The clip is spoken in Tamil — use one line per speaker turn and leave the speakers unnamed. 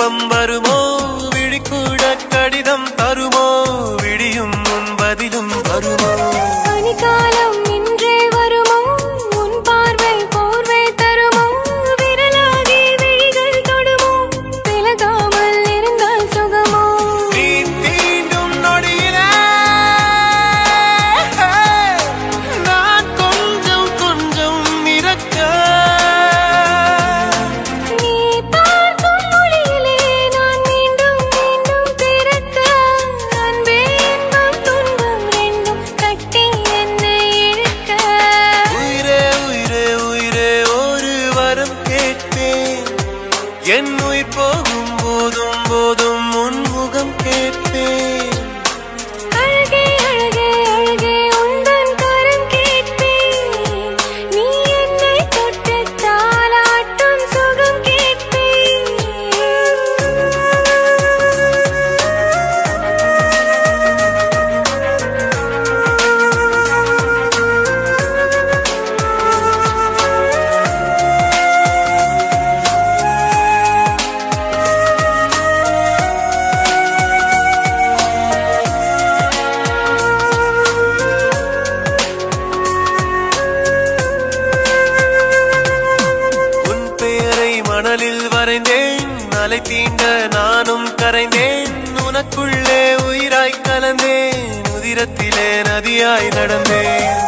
விருப்பம் வருமோ?
விழிக்கூட கடிதம் தருமோ?
விடியும் முன்பதிலும் வருமோ? பனிக்காலம் அலை தீண்ட நானும் கரைந்தேன். உனக்குள்ளே உயிராய் கலந்தேன். உதிரத்திலே நதியாய் நடந்தேன்.